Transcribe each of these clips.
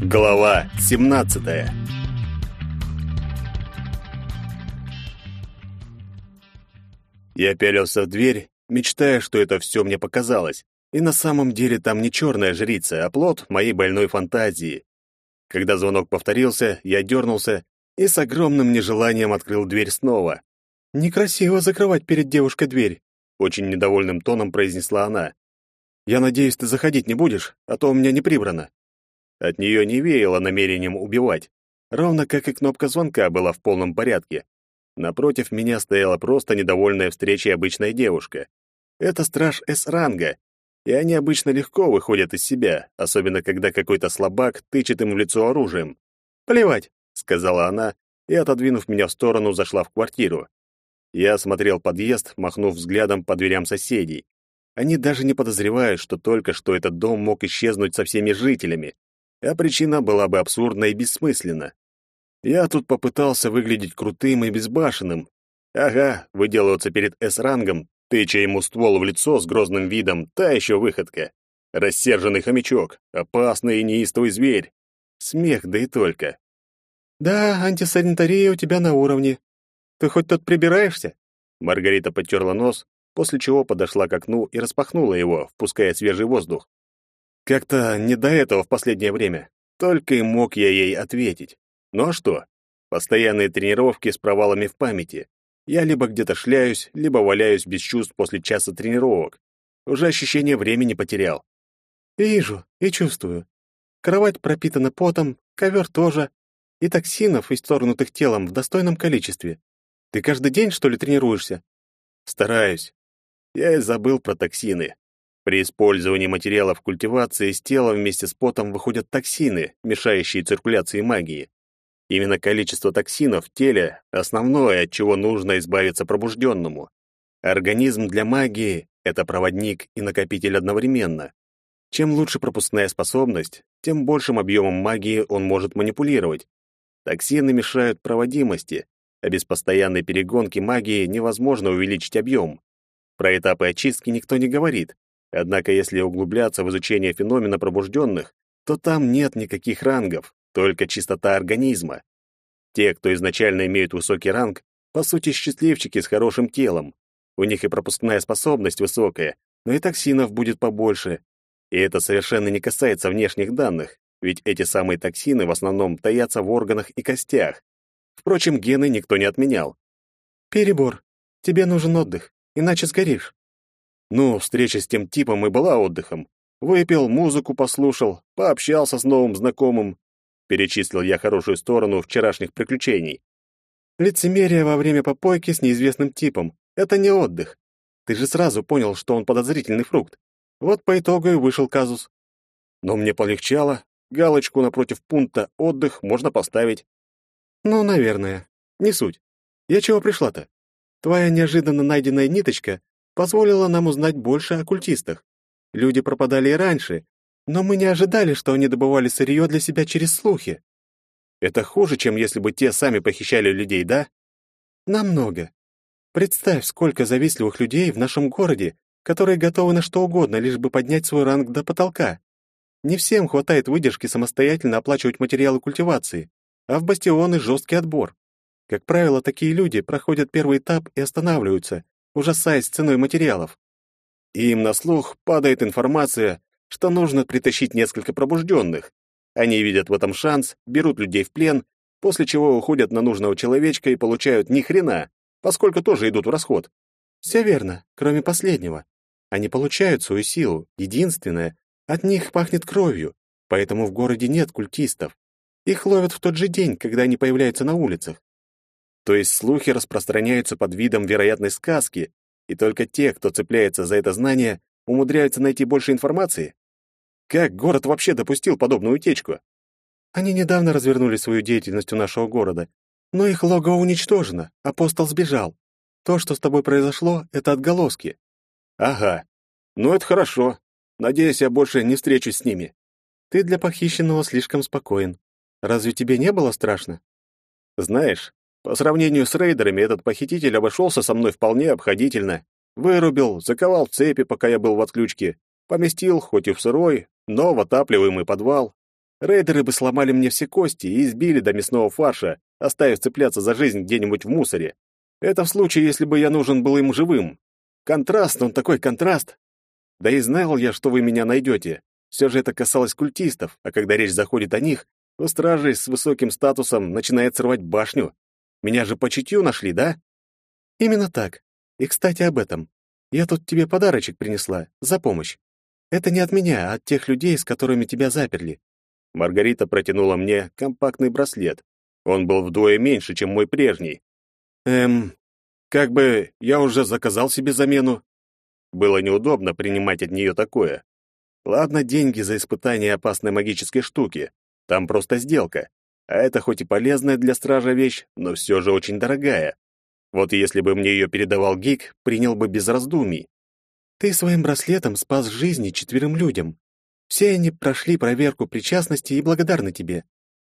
Глава 17. Я пялился в дверь, мечтая, что это все мне показалось. И на самом деле там не черная жрица, а плод моей больной фантазии. Когда звонок повторился, я дернулся и с огромным нежеланием открыл дверь снова. «Некрасиво закрывать перед девушкой дверь», — очень недовольным тоном произнесла она. «Я надеюсь, ты заходить не будешь, а то у меня не прибрано». От нее не веяло намерением убивать, ровно как и кнопка звонка была в полном порядке. Напротив меня стояла просто недовольная встречей обычная девушка. Это страж С-ранга, и они обычно легко выходят из себя, особенно когда какой-то слабак тычет им в лицо оружием. «Плевать», — сказала она, и, отодвинув меня в сторону, зашла в квартиру. Я осмотрел подъезд, махнув взглядом по дверям соседей. Они даже не подозревают, что только что этот дом мог исчезнуть со всеми жителями а причина была бы абсурдна и бессмысленна. Я тут попытался выглядеть крутым и безбашенным. Ага, выделываться перед С-рангом, тыча ему ствол в лицо с грозным видом, та еще выходка. Рассерженный хомячок, опасный и неистовый зверь. Смех, да и только. «Да, антисанитария у тебя на уровне. Ты хоть тут прибираешься?» Маргарита потерла нос, после чего подошла к окну и распахнула его, впуская свежий воздух. Как-то не до этого в последнее время. Только и мог я ей ответить. Ну а что? Постоянные тренировки с провалами в памяти. Я либо где-то шляюсь, либо валяюсь без чувств после часа тренировок. Уже ощущение времени потерял. Вижу и чувствую. Кровать пропитана потом, ковер тоже, и токсинов, исторгнутых телом, в достойном количестве. Ты каждый день, что ли, тренируешься? Стараюсь. Я и забыл про токсины. При использовании материалов культивации из тела вместе с потом выходят токсины, мешающие циркуляции магии. Именно количество токсинов в теле — основное, от чего нужно избавиться пробужденному. Организм для магии — это проводник и накопитель одновременно. Чем лучше пропускная способность, тем большим объемом магии он может манипулировать. Токсины мешают проводимости, а без постоянной перегонки магии невозможно увеличить объем. Про этапы очистки никто не говорит, Однако, если углубляться в изучение феномена пробужденных, то там нет никаких рангов, только чистота организма. Те, кто изначально имеют высокий ранг, по сути счастливчики с хорошим телом. У них и пропускная способность высокая, но и токсинов будет побольше. И это совершенно не касается внешних данных, ведь эти самые токсины в основном таятся в органах и костях. Впрочем, гены никто не отменял. «Перебор. Тебе нужен отдых, иначе сгоришь». Ну, встреча с тем типом и была отдыхом. Выпил, музыку послушал, пообщался с новым знакомым. Перечислил я хорошую сторону вчерашних приключений. Лицемерие во время попойки с неизвестным типом — это не отдых. Ты же сразу понял, что он подозрительный фрукт. Вот по итогу и вышел казус. Но мне полегчало. Галочку напротив пункта «отдых» можно поставить. Ну, наверное. Не суть. Я чего пришла-то? Твоя неожиданно найденная ниточка позволила нам узнать больше о культистах. Люди пропадали и раньше, но мы не ожидали, что они добывали сырье для себя через слухи. Это хуже, чем если бы те сами похищали людей, да? Намного. Представь, сколько завистливых людей в нашем городе, которые готовы на что угодно, лишь бы поднять свой ранг до потолка. Не всем хватает выдержки самостоятельно оплачивать материалы культивации, а в бастионы жесткий отбор. Как правило, такие люди проходят первый этап и останавливаются, ужасаясь ценой материалов. И им на слух падает информация, что нужно притащить несколько пробужденных. Они видят в этом шанс, берут людей в плен, после чего уходят на нужного человечка и получают ни хрена, поскольку тоже идут в расход. Все верно, кроме последнего. Они получают свою силу. Единственное, от них пахнет кровью, поэтому в городе нет культистов. Их ловят в тот же день, когда они появляются на улицах. То есть слухи распространяются под видом вероятной сказки, и только те, кто цепляется за это знание, умудряются найти больше информации? Как город вообще допустил подобную утечку? Они недавно развернули свою деятельность у нашего города, но их логово уничтожено, апостол сбежал. То, что с тобой произошло, это отголоски. Ага. Ну это хорошо. Надеюсь, я больше не встречусь с ними. Ты для похищенного слишком спокоен. Разве тебе не было страшно? Знаешь, по сравнению с рейдерами, этот похититель обошелся со мной вполне обходительно. Вырубил, заковал в цепи, пока я был в отключке, поместил, хоть и в сырой, но в отапливаемый подвал. рейдеры бы сломали мне все кости и избили до мясного фарша, оставив цепляться за жизнь где-нибудь в мусоре. Это в случае, если бы я нужен был им живым. Контраст, он такой контраст. Да и знал я, что вы меня найдете. Все же это касалось культистов, а когда речь заходит о них, у стражей с высоким статусом начинает срывать башню. Меня же по чутью нашли, да? Именно так. И, кстати, об этом. Я тут тебе подарочек принесла за помощь. Это не от меня, а от тех людей, с которыми тебя заперли. Маргарита протянула мне компактный браслет. Он был вдвое меньше, чем мой прежний. Эм, как бы я уже заказал себе замену. Было неудобно принимать от нее такое. Ладно, деньги за испытание опасной магической штуки. Там просто сделка. А это хоть и полезная для стража вещь, но все же очень дорогая. Вот если бы мне ее передавал Гик, принял бы без раздумий. Ты своим браслетом спас жизни четверым людям. Все они прошли проверку причастности и благодарны тебе.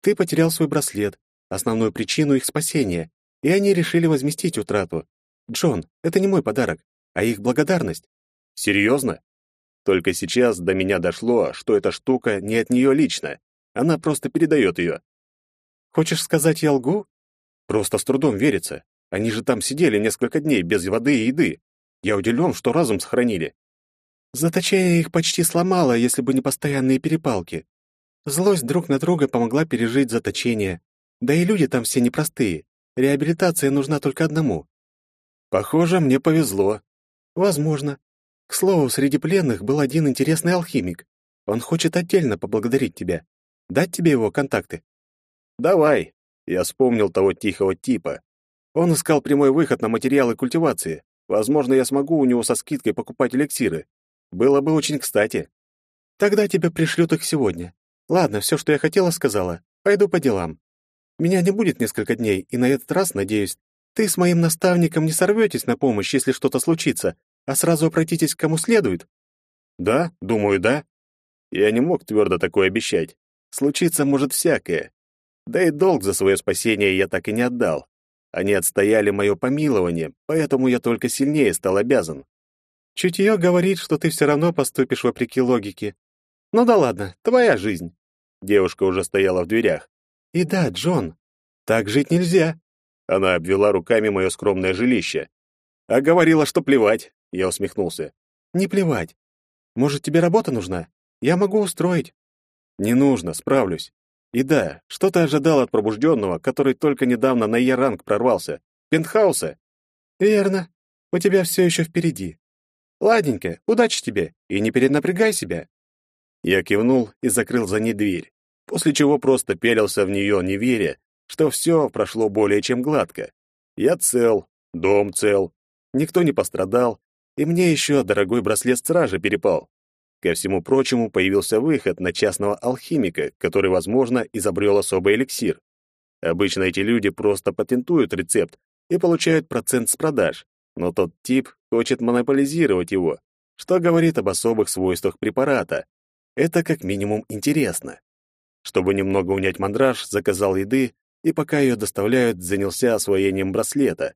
Ты потерял свой браслет, основную причину их спасения, и они решили возместить утрату. Джон, это не мой подарок, а их благодарность. Серьезно? Только сейчас до меня дошло, что эта штука не от нее лично. Она просто передает ее. Хочешь сказать, я лгу? Просто с трудом верится. Они же там сидели несколько дней без воды и еды. Я удивлен, что разум сохранили. Заточение их почти сломало, если бы не постоянные перепалки. Злость друг на друга помогла пережить заточение. Да и люди там все непростые. Реабилитация нужна только одному. Похоже, мне повезло. Возможно. К слову, среди пленных был один интересный алхимик. Он хочет отдельно поблагодарить тебя. Дать тебе его контакты? Давай. Я вспомнил того тихого типа. Он искал прямой выход на материалы культивации. Возможно, я смогу у него со скидкой покупать эликсиры. Было бы очень кстати. Тогда тебе пришлют их сегодня. Ладно, все, что я хотела, сказала. Пойду по делам. Меня не будет несколько дней, и на этот раз, надеюсь, ты с моим наставником не сорветесь на помощь, если что-то случится, а сразу обратитесь к кому следует. Да, думаю, да. Я не мог твердо такое обещать. Случиться может всякое. Да и долг за свое спасение я так и не отдал. Они отстояли мое помилование, поэтому я только сильнее стал обязан. Чутье говорит, что ты все равно поступишь вопреки логике. Ну да ладно, твоя жизнь. Девушка уже стояла в дверях. И да, Джон, так жить нельзя. Она обвела руками мое скромное жилище. А говорила, что плевать. Я усмехнулся. Не плевать. Может, тебе работа нужна? Я могу устроить. Не нужно, справлюсь. И да, что ты ожидал от пробужденного, который только недавно на Е-ранг прорвался? Пентхауса? Верно. У тебя все еще впереди. Ладненько, удачи тебе, и не перенапрягай себя. Я кивнул и закрыл за ней дверь, после чего просто пелился в нее, не веря, что все прошло более чем гладко. Я цел, дом цел, никто не пострадал, и мне еще дорогой браслет стражи перепал. Ко всему прочему, появился выход на частного алхимика, который, возможно, изобрел особый эликсир. Обычно эти люди просто патентуют рецепт и получают процент с продаж, но тот тип хочет монополизировать его, что говорит об особых свойствах препарата. Это как минимум интересно. Чтобы немного унять мандраж, заказал еды, и пока ее доставляют, занялся освоением браслета.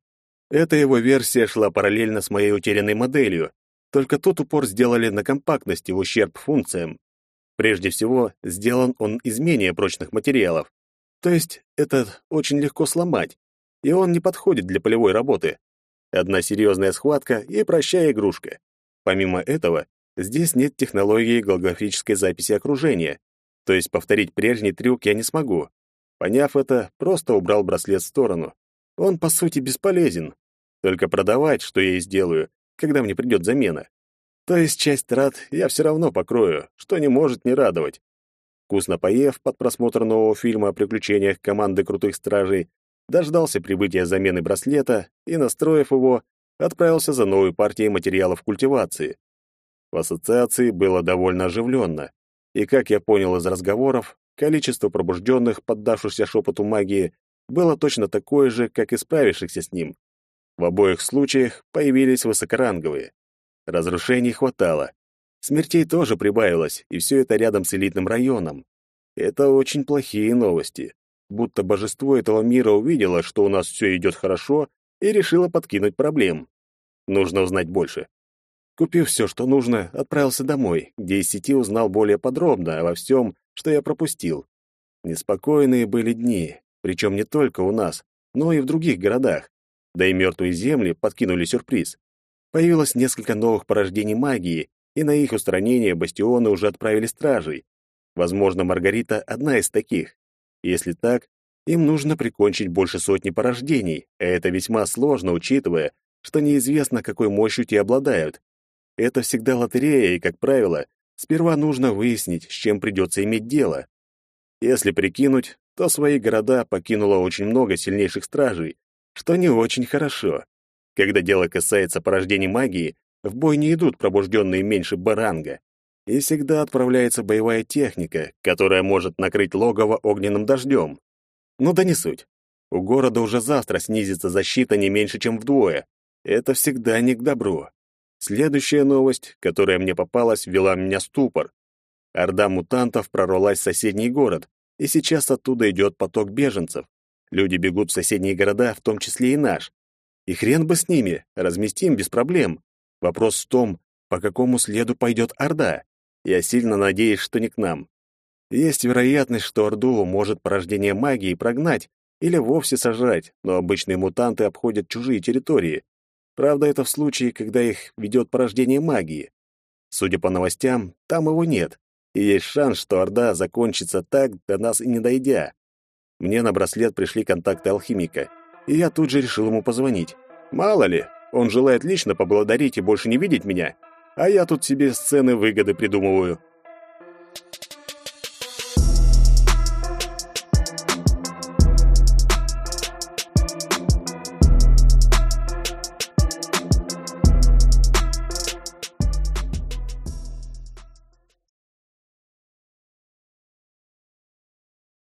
Эта его версия шла параллельно с моей утерянной моделью, только тут упор сделали на компактности в ущерб функциям. Прежде всего, сделан он из менее прочных материалов. То есть этот очень легко сломать, и он не подходит для полевой работы. Одна серьезная схватка и прощай игрушка. Помимо этого, здесь нет технологии голографической записи окружения, то есть повторить прежний трюк я не смогу. Поняв это, просто убрал браслет в сторону. Он, по сути, бесполезен. Только продавать, что я и сделаю, когда мне придет замена. То есть часть трат я все равно покрою, что не может не радовать. Вкусно поев под просмотр нового фильма о приключениях команды крутых стражей, дождался прибытия замены браслета и, настроив его, отправился за новой партией материалов культивации. В ассоциации было довольно оживленно, и, как я понял из разговоров, количество пробужденных, поддавшихся шепоту магии, было точно такое же, как и справившихся с ним. В обоих случаях появились высокоранговые. Разрушений хватало. Смертей тоже прибавилось, и все это рядом с элитным районом. Это очень плохие новости. Будто божество этого мира увидело, что у нас все идет хорошо, и решило подкинуть проблем. Нужно узнать больше. Купив все, что нужно, отправился домой, где из сети узнал более подробно обо всем, что я пропустил. Неспокойные были дни, причем не только у нас, но и в других городах. Да и мертвые земли подкинули сюрприз. Появилось несколько новых порождений магии, и на их устранение бастионы уже отправили стражей. Возможно, Маргарита одна из таких. Если так, им нужно прикончить больше сотни порождений, а это весьма сложно, учитывая, что неизвестно, какой мощью те обладают. Это всегда лотерея, и, как правило, сперва нужно выяснить, с чем придется иметь дело. Если прикинуть, то свои города покинуло очень много сильнейших стражей, что не очень хорошо. Когда дело касается порождений магии, в бой не идут пробужденные меньше баранга. И всегда отправляется боевая техника, которая может накрыть логово огненным дождем. Ну да не суть. У города уже завтра снизится защита не меньше, чем вдвое. Это всегда не к добру. Следующая новость, которая мне попалась, ввела меня в ступор. Орда мутантов прорвалась в соседний город, и сейчас оттуда идет поток беженцев. Люди бегут в соседние города, в том числе и наш. И хрен бы с ними, разместим без проблем. Вопрос в том, по какому следу пойдет Орда. Я сильно надеюсь, что не к нам. Есть вероятность, что Орду может порождение магии прогнать или вовсе сожрать, но обычные мутанты обходят чужие территории. Правда, это в случае, когда их ведет порождение магии. Судя по новостям, там его нет, и есть шанс, что Орда закончится так, до нас и не дойдя. Мне на браслет пришли контакты алхимика, и я тут же решил ему позвонить. Мало ли, он желает лично поблагодарить и больше не видеть меня, а я тут себе сцены выгоды придумываю.